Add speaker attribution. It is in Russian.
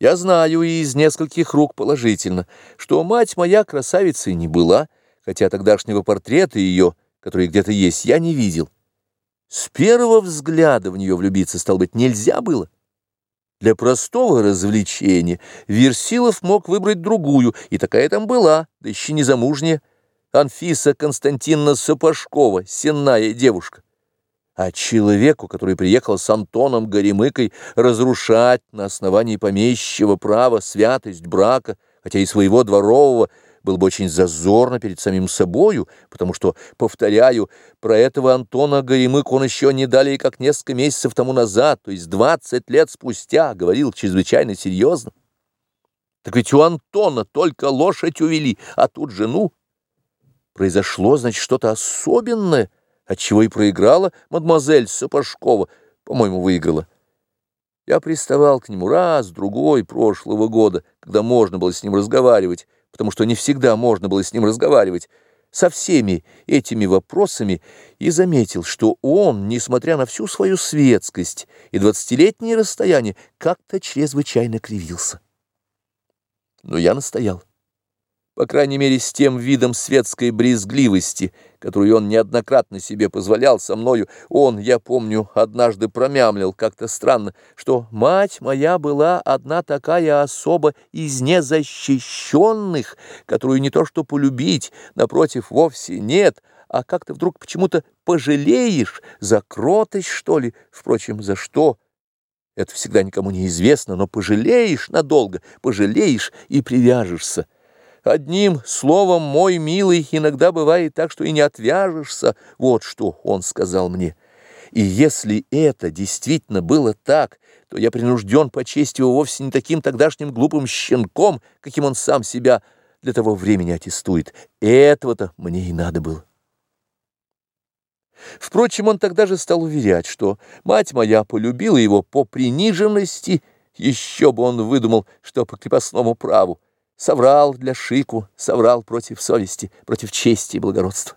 Speaker 1: Я знаю и из нескольких рук положительно, что мать моя красавицей не была, хотя тогдашнего портрета ее, который где-то есть, я не видел. С первого взгляда в нее влюбиться, стал быть, нельзя было. Для простого развлечения Версилов мог выбрать другую, и такая там была, да еще не замужняя, Анфиса Константиновна Сапожкова, сенная девушка а человеку, который приехал с Антоном Горемыкой разрушать на основании помещего права святость брака, хотя и своего дворового, был бы очень зазорно перед самим собою, потому что, повторяю, про этого Антона Горемык он еще не далее, как несколько месяцев тому назад, то есть двадцать лет спустя, говорил чрезвычайно серьезно. Так ведь у Антона только лошадь увели, а тут жену. Произошло, значит, что-то особенное — отчего и проиграла мадемуазель Сапожкова, по-моему, выиграла. Я приставал к нему раз, другой прошлого года, когда можно было с ним разговаривать, потому что не всегда можно было с ним разговаривать, со всеми этими вопросами и заметил, что он, несмотря на всю свою светскость и двадцатилетнее расстояние, как-то чрезвычайно кривился. Но я настоял по крайней мере, с тем видом светской брезгливости, которую он неоднократно себе позволял со мною, он, я помню, однажды промямлил как-то странно, что мать моя была одна такая особа из незащищенных, которую не то что полюбить, напротив, вовсе нет, а как-то вдруг почему-то пожалеешь, за кротость, что ли, впрочем, за что? Это всегда никому не известно, но пожалеешь надолго, пожалеешь и привяжешься. Одним словом, мой милый, иногда бывает так, что и не отвяжешься. Вот что он сказал мне. И если это действительно было так, то я принужден почесть его вовсе не таким тогдашним глупым щенком, каким он сам себя для того времени аттестует. Этого-то мне и надо было. Впрочем, он тогда же стал уверять, что мать моя полюбила его по приниженности, еще бы он выдумал, что по крепостному праву. Соврал для шику, соврал против совести, против чести и благородства.